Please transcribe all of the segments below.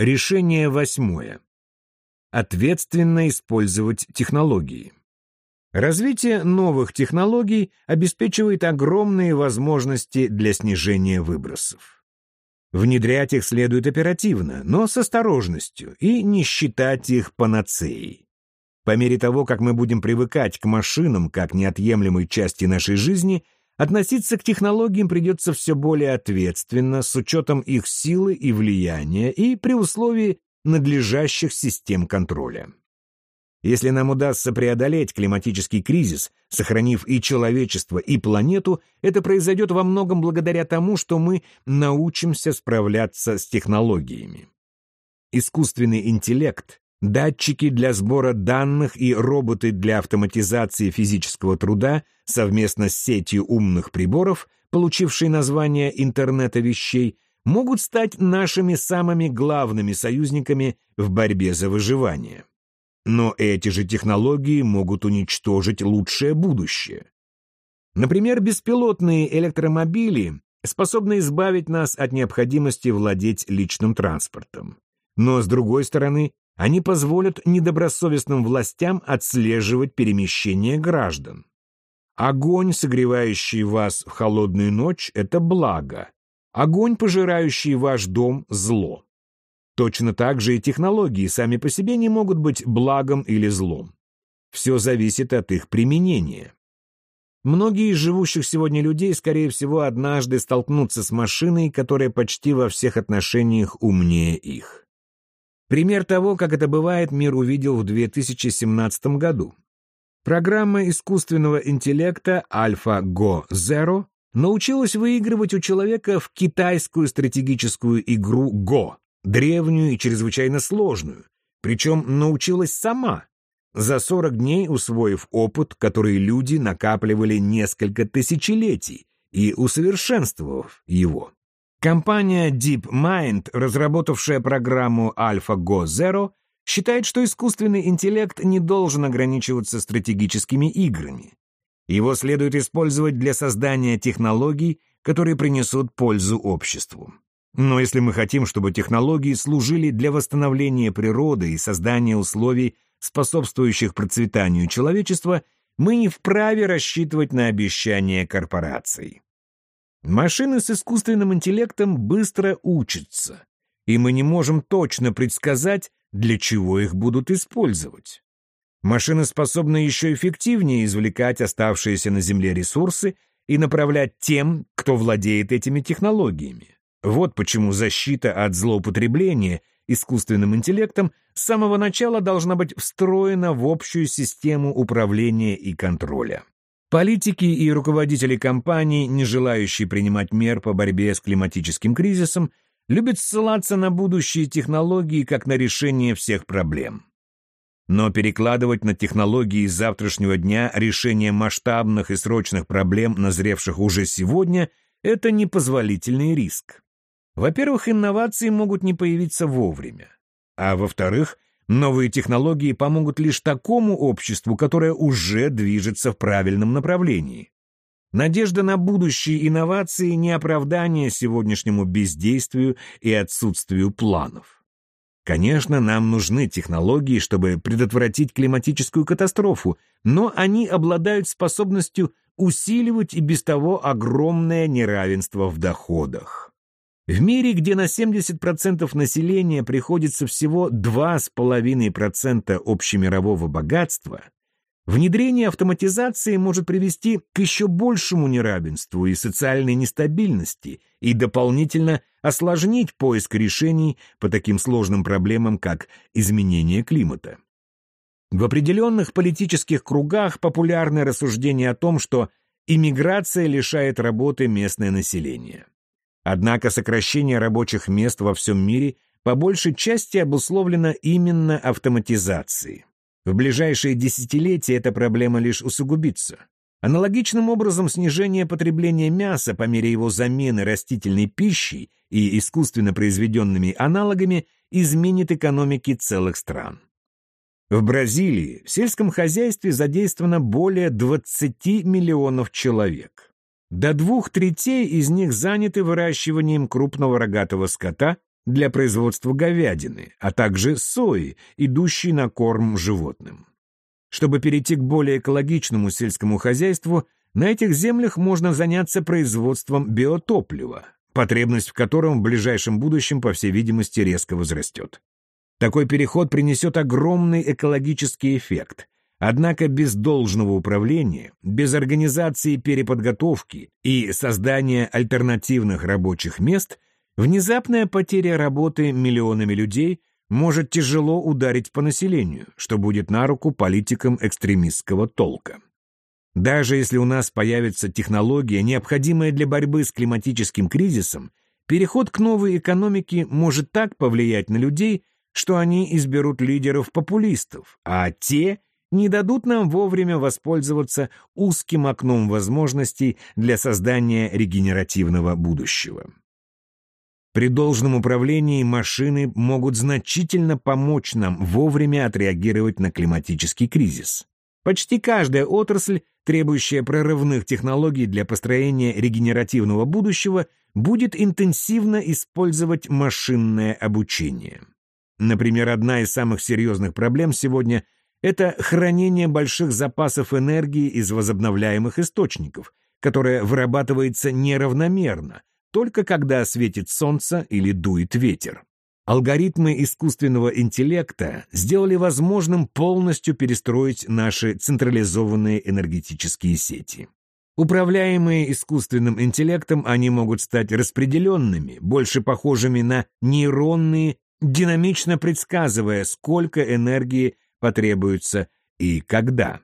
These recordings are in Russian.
Решение восьмое. Ответственно использовать технологии. Развитие новых технологий обеспечивает огромные возможности для снижения выбросов. Внедрять их следует оперативно, но с осторожностью, и не считать их панацеей. По мере того, как мы будем привыкать к машинам как неотъемлемой части нашей жизни, относиться к технологиям придется все более ответственно, с учетом их силы и влияния и при условии надлежащих систем контроля. Если нам удастся преодолеть климатический кризис, сохранив и человечество, и планету, это произойдет во многом благодаря тому, что мы научимся справляться с технологиями. Искусственный интеллект, датчики для сбора данных и роботы для автоматизации физического труда совместно с сетью умных приборов, получившей название интернета вещей, могут стать нашими самыми главными союзниками в борьбе за выживание. Но эти же технологии могут уничтожить лучшее будущее. Например, беспилотные электромобили способны избавить нас от необходимости владеть личным транспортом. Но, с другой стороны, они позволят недобросовестным властям отслеживать перемещение граждан. Огонь, согревающий вас в холодную ночь, — это благо. Огонь, пожирающий ваш дом, — зло. Точно так же и технологии сами по себе не могут быть благом или злом. Все зависит от их применения. Многие из живущих сегодня людей, скорее всего, однажды столкнутся с машиной, которая почти во всех отношениях умнее их. Пример того, как это бывает, мир увидел в 2017 году. Программа искусственного интеллекта AlphaGo Zero научилась выигрывать у человека в китайскую стратегическую игру Go, древнюю и чрезвычайно сложную, причем научилась сама, за 40 дней усвоив опыт, который люди накапливали несколько тысячелетий, и усовершенствовав его. Компания DeepMind, разработавшая программу AlphaGo Zero, считает, что искусственный интеллект не должен ограничиваться стратегическими играми. Его следует использовать для создания технологий, которые принесут пользу обществу. Но если мы хотим, чтобы технологии служили для восстановления природы и создания условий, способствующих процветанию человечества, мы не вправе рассчитывать на обещания корпораций. Машины с искусственным интеллектом быстро учатся, и мы не можем точно предсказать, для чего их будут использовать. Машины способны еще эффективнее извлекать оставшиеся на Земле ресурсы и направлять тем, кто владеет этими технологиями. Вот почему защита от злоупотребления искусственным интеллектом с самого начала должна быть встроена в общую систему управления и контроля. Политики и руководители компаний, не желающие принимать мер по борьбе с климатическим кризисом, любят ссылаться на будущие технологии как на решение всех проблем. Но перекладывать на технологии завтрашнего дня решение масштабных и срочных проблем, назревших уже сегодня, это непозволительный риск. Во-первых, инновации могут не появиться вовремя. А во-вторых, новые технологии помогут лишь такому обществу, которое уже движется в правильном направлении. Надежда на будущие инновации не оправдание сегодняшнему бездействию и отсутствию планов. Конечно, нам нужны технологии, чтобы предотвратить климатическую катастрофу, но они обладают способностью усиливать и без того огромное неравенство в доходах. В мире, где на 70% населения приходится всего 2,5% общемирового богатства, внедрение автоматизации может привести к еще большему неравенству и социальной нестабильности и дополнительно осложнить поиск решений по таким сложным проблемам, как изменение климата. В определенных политических кругах популярны рассуждения о том, что иммиграция лишает работы местное население. Однако сокращение рабочих мест во всем мире по большей части обусловлено именно автоматизацией. В ближайшие десятилетия эта проблема лишь усугубится. Аналогичным образом снижение потребления мяса по мере его замены растительной пищей и искусственно произведенными аналогами изменит экономики целых стран. В Бразилии в сельском хозяйстве задействовано более 20 миллионов человек. До двух третей из них заняты выращиванием крупного рогатого скота, для производства говядины, а также сои, идущей на корм животным. Чтобы перейти к более экологичному сельскому хозяйству, на этих землях можно заняться производством биотоплива, потребность в котором в ближайшем будущем, по всей видимости, резко возрастет. Такой переход принесет огромный экологический эффект. Однако без должного управления, без организации переподготовки и создания альтернативных рабочих мест, внезапная потеря работы миллионами людей может тяжело ударить по населению, что будет на руку политикам экстремистского толка. Даже если у нас появится технология, необходимая для борьбы с климатическим кризисом, переход к новой экономике может так повлиять на людей, что они изберут лидеров-популистов, а те не дадут нам вовремя воспользоваться узким окном возможностей для создания регенеративного будущего. При должном управлении машины могут значительно помочь нам вовремя отреагировать на климатический кризис. Почти каждая отрасль, требующая прорывных технологий для построения регенеративного будущего, будет интенсивно использовать машинное обучение. Например, одна из самых серьезных проблем сегодня – это хранение больших запасов энергии из возобновляемых источников, которая вырабатывается неравномерно, только когда светит солнце или дует ветер. Алгоритмы искусственного интеллекта сделали возможным полностью перестроить наши централизованные энергетические сети. Управляемые искусственным интеллектом, они могут стать распределенными, больше похожими на нейронные динамично предсказывая, сколько энергии потребуется и когда.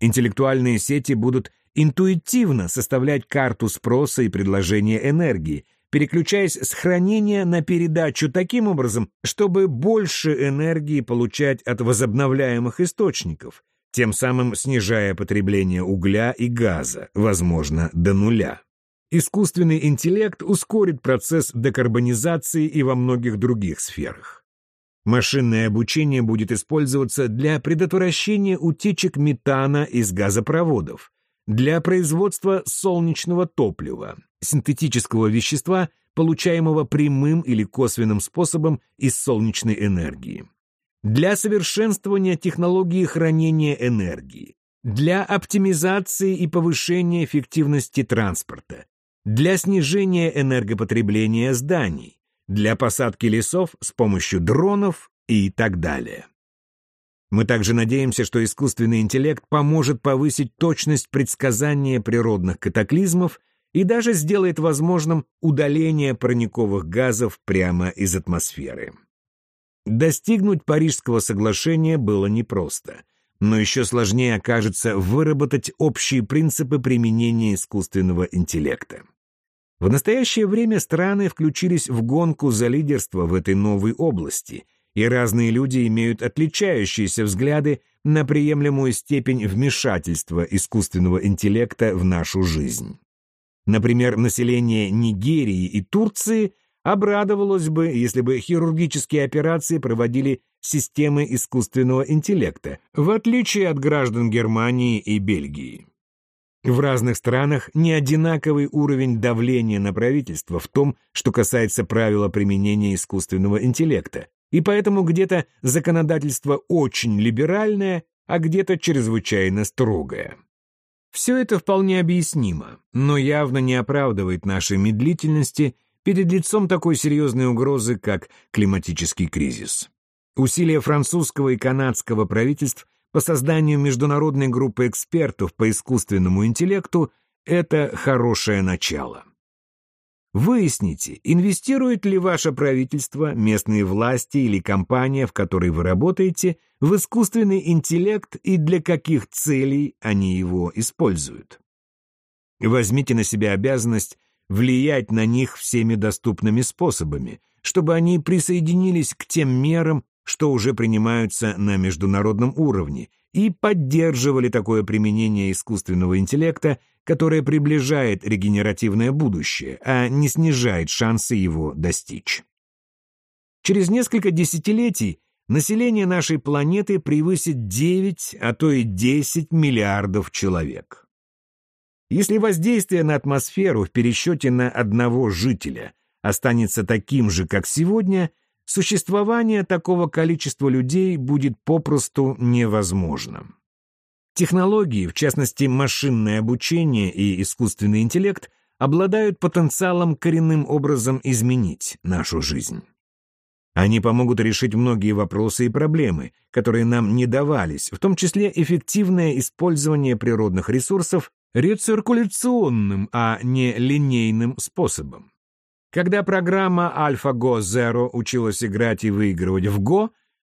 Интеллектуальные сети будут интуитивно составлять карту спроса и предложения энергии, переключаясь с хранения на передачу таким образом, чтобы больше энергии получать от возобновляемых источников, тем самым снижая потребление угля и газа, возможно, до нуля. Искусственный интеллект ускорит процесс декарбонизации и во многих других сферах. Машинное обучение будет использоваться для предотвращения утечек метана из газопроводов, для производства солнечного топлива, синтетического вещества, получаемого прямым или косвенным способом из солнечной энергии, для совершенствования технологии хранения энергии, для оптимизации и повышения эффективности транспорта, для снижения энергопотребления зданий, для посадки лесов с помощью дронов и так далее. Мы также надеемся, что искусственный интеллект поможет повысить точность предсказания природных катаклизмов и даже сделает возможным удаление парниковых газов прямо из атмосферы. Достигнуть Парижского соглашения было непросто, но еще сложнее окажется выработать общие принципы применения искусственного интеллекта. В настоящее время страны включились в гонку за лидерство в этой новой области, и разные люди имеют отличающиеся взгляды на приемлемую степень вмешательства искусственного интеллекта в нашу жизнь. Например, население Нигерии и Турции обрадовалось бы, если бы хирургические операции проводили системы искусственного интеллекта, в отличие от граждан Германии и Бельгии. В разных странах не одинаковый уровень давления на правительство в том, что касается правила применения искусственного интеллекта, и поэтому где-то законодательство очень либеральное, а где-то чрезвычайно строгое. Все это вполне объяснимо, но явно не оправдывает нашей медлительности перед лицом такой серьезной угрозы, как климатический кризис. Усилия французского и канадского правительств по созданию международной группы экспертов по искусственному интеллекту – это хорошее начало. Выясните, инвестирует ли ваше правительство, местные власти или компания, в которой вы работаете, в искусственный интеллект и для каких целей они его используют. Возьмите на себя обязанность влиять на них всеми доступными способами, чтобы они присоединились к тем мерам, что уже принимаются на международном уровне, и поддерживали такое применение искусственного интеллекта, которое приближает регенеративное будущее, а не снижает шансы его достичь. Через несколько десятилетий население нашей планеты превысит 9, а то и 10 миллиардов человек. Если воздействие на атмосферу в пересчете на одного жителя останется таким же, как сегодня, существование такого количества людей будет попросту невозможным. Технологии, в частности машинное обучение и искусственный интеллект, обладают потенциалом коренным образом изменить нашу жизнь. Они помогут решить многие вопросы и проблемы, которые нам не давались, в том числе эффективное использование природных ресурсов рециркуляционным, а не линейным способом. Когда программа AlphaGo Zero училась играть и выигрывать в Go,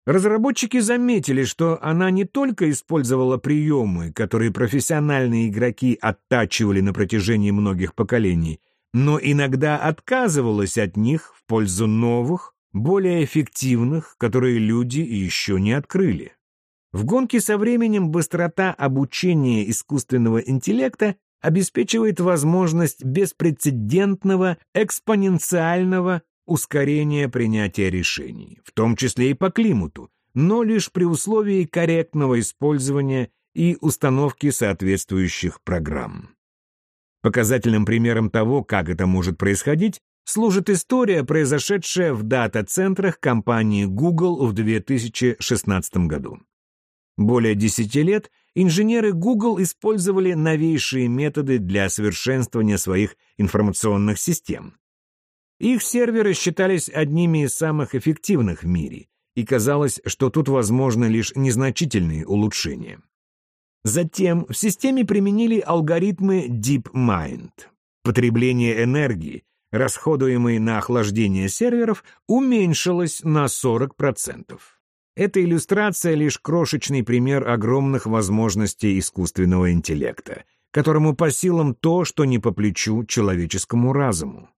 разработчики заметили, что она не только использовала приемы, которые профессиональные игроки оттачивали на протяжении многих поколений, но иногда отказывалась от них в пользу новых, более эффективных, которые люди еще не открыли. В гонке со временем быстрота обучения искусственного интеллекта обеспечивает возможность беспрецедентного экспоненциального ускорения принятия решений, в том числе и по климату, но лишь при условии корректного использования и установки соответствующих программ. Показательным примером того, как это может происходить, служит история, произошедшая в дата-центрах компании Google в 2016 году. Более 10 лет инженеры Google использовали новейшие методы для совершенствования своих информационных систем. Их серверы считались одними из самых эффективных в мире, и казалось, что тут возможны лишь незначительные улучшения. Затем в системе применили алгоритмы DeepMind. Потребление энергии, расходуемой на охлаждение серверов, уменьшилось на 40%. Эта иллюстрация — лишь крошечный пример огромных возможностей искусственного интеллекта, которому по силам то, что не по плечу человеческому разуму.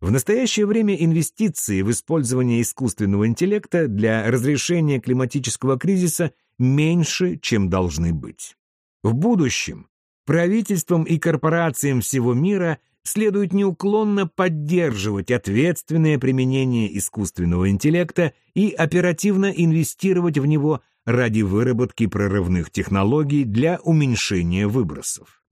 В настоящее время инвестиции в использование искусственного интеллекта для разрешения климатического кризиса меньше, чем должны быть. В будущем правительствам и корпорациям всего мира – следует неуклонно поддерживать ответственное применение искусственного интеллекта и оперативно инвестировать в него ради выработки прорывных технологий для уменьшения выбросов.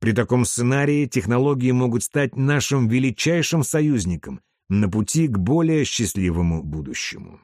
При таком сценарии технологии могут стать нашим величайшим союзником на пути к более счастливому будущему.